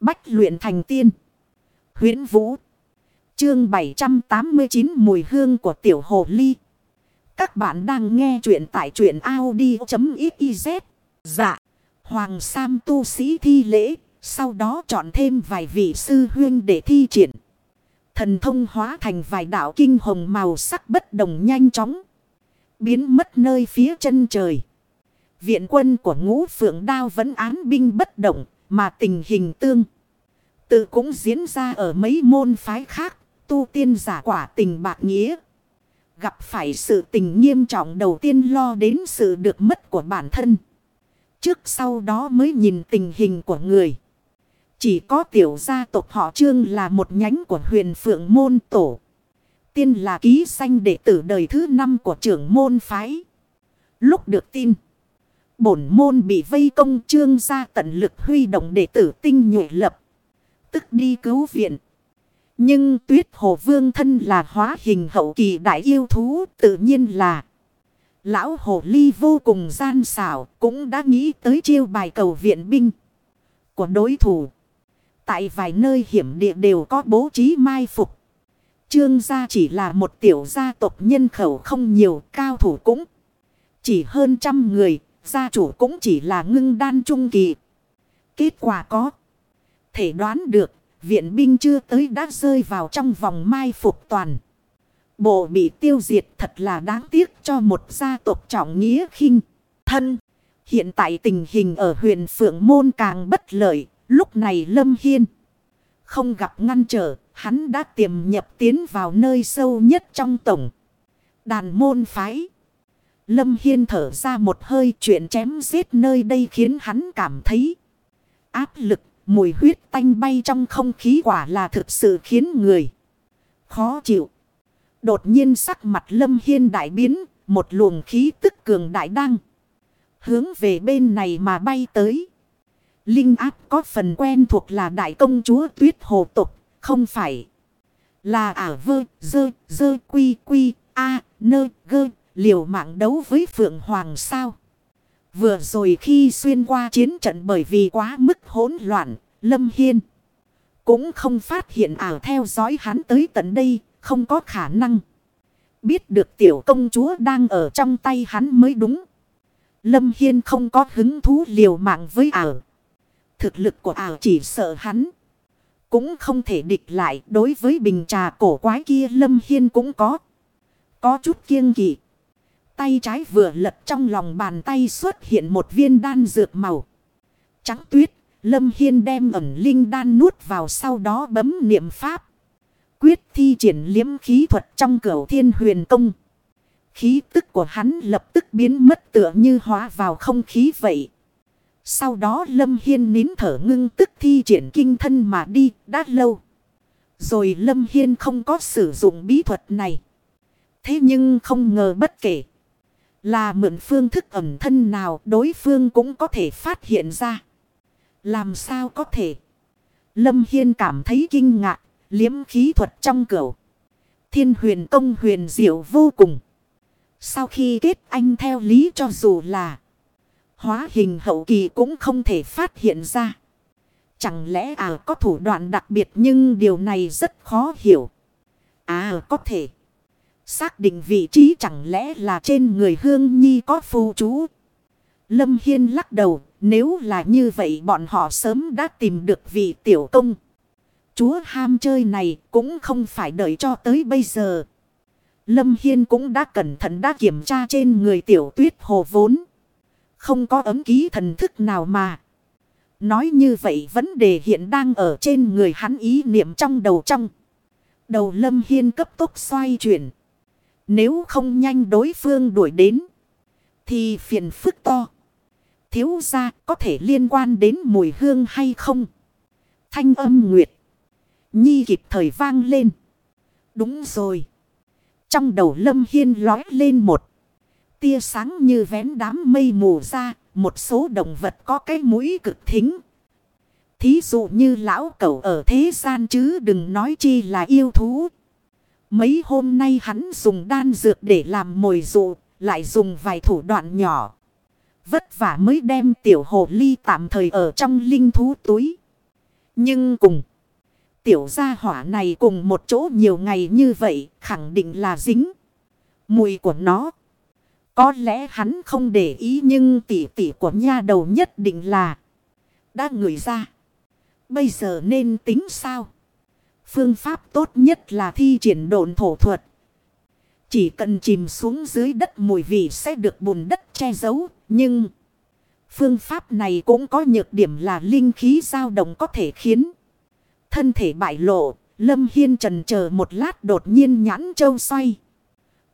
Bách luyện thành tiên. huyễn Vũ. Chương 789 mùi hương của tiểu hồ ly. Các bạn đang nghe truyện tại truyện Audi.xyz. Dạ. Hoàng Sam tu sĩ thi lễ. Sau đó chọn thêm vài vị sư huyên để thi triển. Thần thông hóa thành vài đạo kinh hồng màu sắc bất đồng nhanh chóng. Biến mất nơi phía chân trời. Viện quân của ngũ phượng đao vẫn án binh bất động. Mà tình hình tương. Tự cũng diễn ra ở mấy môn phái khác. Tu tiên giả quả tình bạc nghĩa. Gặp phải sự tình nghiêm trọng đầu tiên lo đến sự được mất của bản thân. Trước sau đó mới nhìn tình hình của người. Chỉ có tiểu gia tộc họ trương là một nhánh của huyền phượng môn tổ. Tiên là ký sanh đệ tử đời thứ năm của trưởng môn phái. Lúc được tin. Bổn môn bị vây công trương gia tận lực huy động đệ tử tinh nhuệ lập. Tức đi cứu viện. Nhưng tuyết hồ vương thân là hóa hình hậu kỳ đại yêu thú tự nhiên là. Lão hồ ly vô cùng gian xảo cũng đã nghĩ tới chiêu bài cầu viện binh của đối thủ. Tại vài nơi hiểm địa đều có bố trí mai phục. Trương gia chỉ là một tiểu gia tộc nhân khẩu không nhiều cao thủ cũng. Chỉ hơn trăm người, gia chủ cũng chỉ là ngưng đan trung kỳ. Kết quả có. Thể đoán được, viện binh chưa tới đã rơi vào trong vòng mai phục toàn. Bộ bị tiêu diệt thật là đáng tiếc cho một gia tộc trọng nghĩa khinh thân. Hiện tại tình hình ở huyện Phượng Môn càng bất lợi, lúc này Lâm Hiên. Không gặp ngăn trở, hắn đã tiềm nhập tiến vào nơi sâu nhất trong tổng. Đàn môn phái. Lâm Hiên thở ra một hơi chuyện chém giết nơi đây khiến hắn cảm thấy áp lực, mùi huyết tanh bay trong không khí quả là thực sự khiến người khó chịu. Đột nhiên sắc mặt Lâm Hiên đại biến, một luồng khí tức cường đại đang hướng về bên này mà bay tới. Linh áp có phần quen thuộc là đại công chúa tuyết hồ tục, không phải là ả vơ, dơ, dơ, quy, quy, a, nơ, gơ, liều mạng đấu với Phượng Hoàng sao. Vừa rồi khi xuyên qua chiến trận bởi vì quá mức hỗn loạn, Lâm Hiên cũng không phát hiện ảo theo dõi hắn tới tận đây, không có khả năng. Biết được tiểu công chúa đang ở trong tay hắn mới đúng. Lâm Hiên không có hứng thú liều mạng với ảo. Thực lực của ảo chỉ sợ hắn. Cũng không thể địch lại đối với bình trà cổ quái kia Lâm Hiên cũng có. Có chút kiêng kỵ. Tay trái vừa lật trong lòng bàn tay xuất hiện một viên đan dược màu. Trắng tuyết, Lâm Hiên đem ẩn linh đan nuốt vào sau đó bấm niệm pháp. Quyết thi triển liếm khí thuật trong cửa thiên huyền công. Khí tức của hắn lập tức biến mất tựa như hóa vào không khí vậy. Sau đó Lâm Hiên nín thở ngưng tức thi triển kinh thân mà đi đã lâu. Rồi Lâm Hiên không có sử dụng bí thuật này. Thế nhưng không ngờ bất kể. Là mượn phương thức ẩm thân nào đối phương cũng có thể phát hiện ra. Làm sao có thể? Lâm Hiên cảm thấy kinh ngạc, liếm khí thuật trong cửu. Thiên huyền công huyền diệu vô cùng. Sau khi kết anh theo lý cho dù là hóa hình hậu kỳ cũng không thể phát hiện ra. Chẳng lẽ à có thủ đoạn đặc biệt nhưng điều này rất khó hiểu. À có thể. Xác định vị trí chẳng lẽ là trên người Hương Nhi có phù chú. Lâm Hiên lắc đầu. Nếu là như vậy bọn họ sớm đã tìm được vị tiểu công. Chúa ham chơi này cũng không phải đợi cho tới bây giờ. Lâm Hiên cũng đã cẩn thận đã kiểm tra trên người tiểu tuyết hồ vốn. Không có ấm ký thần thức nào mà. Nói như vậy vấn đề hiện đang ở trên người hắn ý niệm trong đầu trong. Đầu Lâm Hiên cấp tốc xoay chuyển. Nếu không nhanh đối phương đuổi đến. Thì phiền phức to. Thiếu ra có thể liên quan đến mùi hương hay không? Thanh âm nguyệt. Nhi kịp thời vang lên. Đúng rồi. Trong đầu Lâm Hiên lói lên một. Tia sáng như vén đám mây mù ra. Một số động vật có cái mũi cực thính. Thí dụ như lão cẩu ở thế gian chứ đừng nói chi là yêu thú. Mấy hôm nay hắn dùng đan dược để làm mồi dụ, lại dùng vài thủ đoạn nhỏ. Vất vả mới đem tiểu hồ ly tạm thời ở trong linh thú túi. Nhưng cùng. Tiểu gia hỏa này cùng một chỗ nhiều ngày như vậy khẳng định là dính. Mùi của nó. Có lẽ hắn không để ý nhưng tỉ tỉ của nha đầu nhất định là đã ngửi ra. Bây giờ nên tính sao? Phương pháp tốt nhất là thi triển độn thổ thuật. Chỉ cần chìm xuống dưới đất mùi vị sẽ được bùn đất che giấu. Nhưng phương pháp này cũng có nhược điểm là linh khí dao động có thể khiến thân thể bại lộ. Lâm Hiên trần chờ một lát đột nhiên nhãn châu xoay.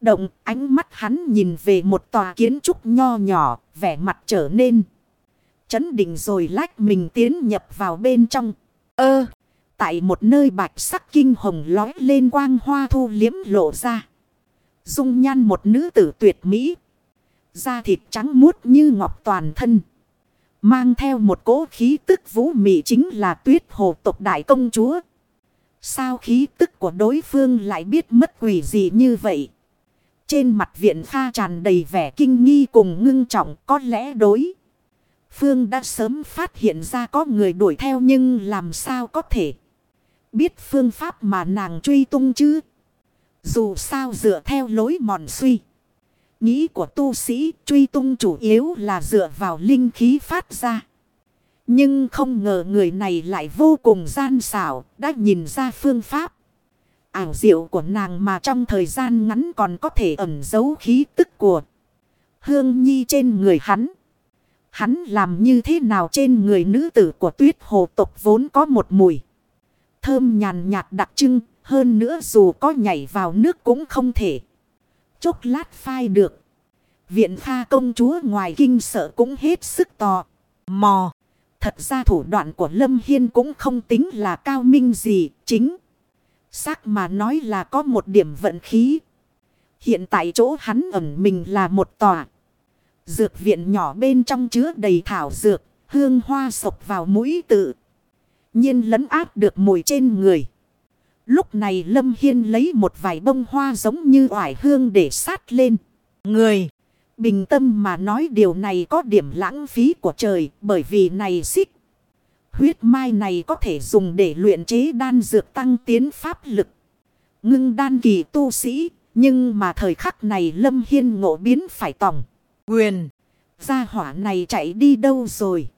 Động ánh mắt hắn nhìn về một tòa kiến trúc nho nhỏ, vẻ mặt trở nên. Chấn định rồi lách mình tiến nhập vào bên trong. Ơ, tại một nơi bạch sắc kinh hồng lói lên quang hoa thu liếm lộ ra. Dung nhan một nữ tử tuyệt mỹ. Da thịt trắng muốt như ngọc toàn thân. Mang theo một cỗ khí tức vũ mị chính là tuyết hồ tộc đại công chúa. Sao khí tức của đối phương lại biết mất quỷ gì như vậy? Trên mặt viện pha tràn đầy vẻ kinh nghi cùng ngưng trọng, có lẽ đối. Phương đã sớm phát hiện ra có người đuổi theo nhưng làm sao có thể biết phương pháp mà nàng truy tung chứ. Dù sao dựa theo lối mòn suy. Nghĩ của tu sĩ truy tung chủ yếu là dựa vào linh khí phát ra. Nhưng không ngờ người này lại vô cùng gian xảo, đã nhìn ra phương pháp. Ảo diệu của nàng mà trong thời gian ngắn còn có thể ẩn giấu khí tức của Hương Nhi trên người hắn. Hắn làm như thế nào trên người nữ tử của tuyết hồ tộc vốn có một mùi. Thơm nhàn nhạt đặc trưng, hơn nữa dù có nhảy vào nước cũng không thể. Chốc lát phai được. Viện pha công chúa ngoài kinh sợ cũng hết sức tò. Mò. Thật ra thủ đoạn của Lâm Hiên cũng không tính là cao minh gì. Chính. Xác mà nói là có một điểm vận khí. Hiện tại chỗ hắn ẩn mình là một tòa. Dược viện nhỏ bên trong chứa đầy thảo dược. Hương hoa sộc vào mũi tự nhiên lấn áp được mùi trên người. Lúc này Lâm Hiên lấy một vài bông hoa giống như oải hương để sát lên. Người. Bình tâm mà nói điều này có điểm lãng phí của trời bởi vì này xích. Huyết mai này có thể dùng để luyện chế đan dược tăng tiến pháp lực. Ngưng đan kỳ tu sĩ, nhưng mà thời khắc này Lâm Hiên ngộ biến phải tòng. Quyền, gia hỏa này chạy đi đâu rồi?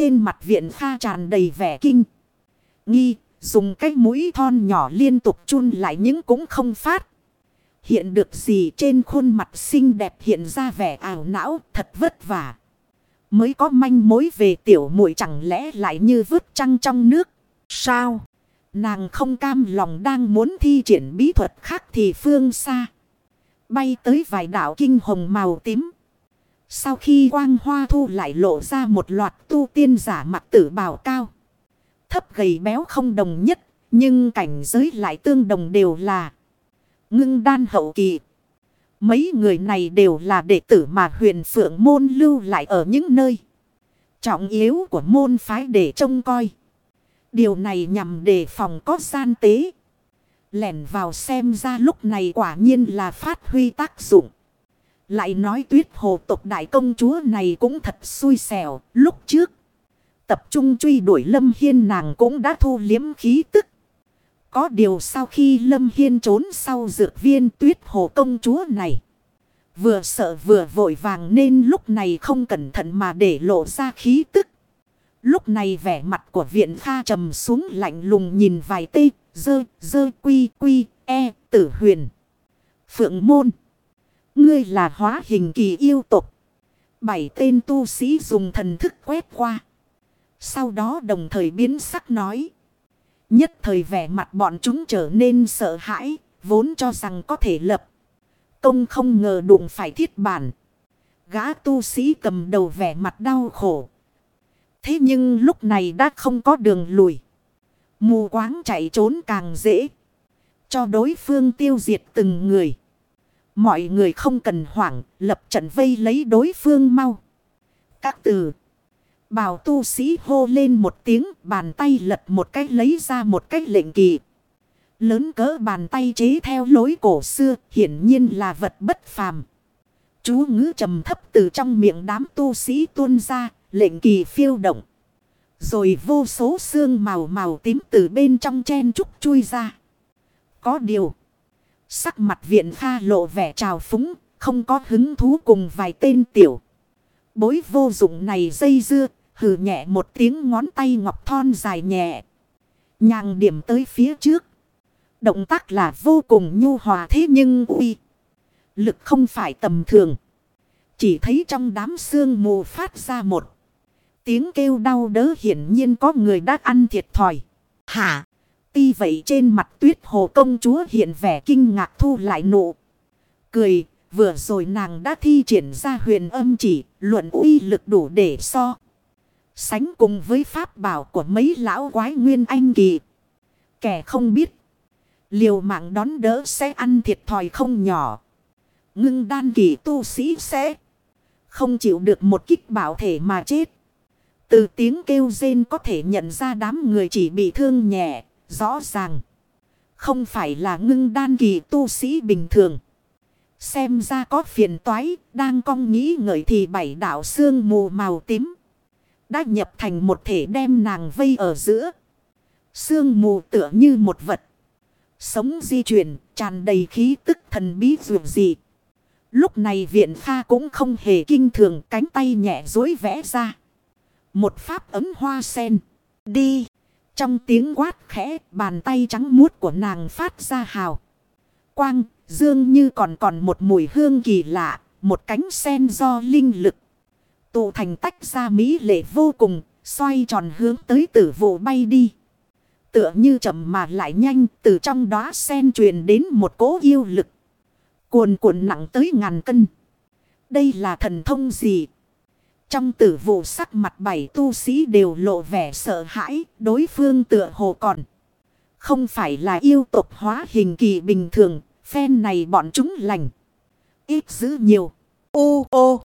Trên mặt viện pha tràn đầy vẻ kinh. Nghi, dùng cái mũi thon nhỏ liên tục chun lại những cũng không phát. Hiện được gì trên khuôn mặt xinh đẹp hiện ra vẻ ảo não thật vất vả. Mới có manh mối về tiểu muội chẳng lẽ lại như vứt trăng trong nước. Sao? Nàng không cam lòng đang muốn thi triển bí thuật khác thì phương xa. Bay tới vài đảo kinh hồng màu tím. Sau khi quang hoa thu lại lộ ra một loạt tu tiên giả mặt tử bào cao. Thấp gầy béo không đồng nhất. Nhưng cảnh giới lại tương đồng đều là ngưng đan hậu kỳ. Mấy người này đều là đệ tử mà huyền phượng môn lưu lại ở những nơi trọng yếu của môn phái để trông coi. Điều này nhằm đề phòng có gian tế. Lẻn vào xem ra lúc này quả nhiên là phát huy tác dụng. Lại nói tuyết hồ tộc đại công chúa này cũng thật xui xẻo. Lúc trước, tập trung truy đuổi Lâm Hiên nàng cũng đã thu liếm khí tức. Có điều sau khi Lâm Hiên trốn sau dược viên tuyết hồ công chúa này. Vừa sợ vừa vội vàng nên lúc này không cẩn thận mà để lộ ra khí tức. Lúc này vẻ mặt của viện pha trầm xuống lạnh lùng nhìn vài tê, dơ, dơ quy quy, e, tử huyền. Phượng môn. Ngươi là hóa hình kỳ yêu tục. Bảy tên tu sĩ dùng thần thức quét qua. Sau đó đồng thời biến sắc nói. Nhất thời vẻ mặt bọn chúng trở nên sợ hãi, vốn cho rằng có thể lập. Công không ngờ đụng phải thiết bản. Gã tu sĩ cầm đầu vẻ mặt đau khổ. Thế nhưng lúc này đã không có đường lùi. Mù quáng chạy trốn càng dễ. Cho đối phương tiêu diệt từng người. Mọi người không cần hoảng, lập trận vây lấy đối phương mau. Các từ. bảo tu sĩ hô lên một tiếng, bàn tay lật một cách lấy ra một cách lệnh kỳ. Lớn cỡ bàn tay chế theo lối cổ xưa, hiển nhiên là vật bất phàm. Chú ngữ trầm thấp từ trong miệng đám tu sĩ tuôn ra, lệnh kỳ phiêu động. Rồi vô số xương màu màu tím từ bên trong chen trúc chui ra. Có điều. Sắc mặt viện pha lộ vẻ trào phúng. Không có hứng thú cùng vài tên tiểu. Bối vô dụng này dây dưa. Hừ nhẹ một tiếng ngón tay ngọc thon dài nhẹ. Nhàng điểm tới phía trước. Động tác là vô cùng nhu hòa thế nhưng uy. Lực không phải tầm thường. Chỉ thấy trong đám xương mù phát ra một. Tiếng kêu đau đớn hiển nhiên có người đã ăn thiệt thòi. Hả? Tuy vậy trên mặt tuyết hồ công chúa hiện vẻ kinh ngạc thu lại nụ. Cười, vừa rồi nàng đã thi triển ra huyền âm chỉ, luận uy lực đủ để so. Sánh cùng với pháp bảo của mấy lão quái nguyên anh kỳ. Kẻ không biết. Liều mạng đón đỡ sẽ ăn thiệt thòi không nhỏ. Ngưng đan kỳ tu sĩ sẽ không chịu được một kích bảo thể mà chết. Từ tiếng kêu rên có thể nhận ra đám người chỉ bị thương nhẹ, rõ ràng. Không phải là ngưng đan kỳ tu sĩ bình thường. Xem ra có phiền toái, đang cong nghĩ ngợi thì bảy đạo xương mù màu tím. Đã nhập thành một thể đem nàng vây ở giữa. Sương mù tựa như một vật. Sống di chuyển, tràn đầy khí tức thần bí dường dị. Lúc này viện pha cũng không hề kinh thường cánh tay nhẹ dối vẽ ra. Một pháp ấm hoa sen. Đi. Trong tiếng quát khẽ, bàn tay trắng muốt của nàng phát ra hào. Quang, dương như còn còn một mùi hương kỳ lạ. Một cánh sen do linh lực. Tụ thành tách ra mỹ lệ vô cùng. Xoay tròn hướng tới tử vụ bay đi. Tựa như chậm mà lại nhanh, từ trong đó sen truyền đến một cố yêu lực. Cuồn cuộn nặng tới ngàn cân. Đây là thần thông gì? Trong tử vụ sắc mặt bảy tu sĩ đều lộ vẻ sợ hãi, đối phương tựa hồ còn. Không phải là yêu tộc hóa hình kỳ bình thường, phen này bọn chúng lành. Ít giữ nhiều. Ô ô.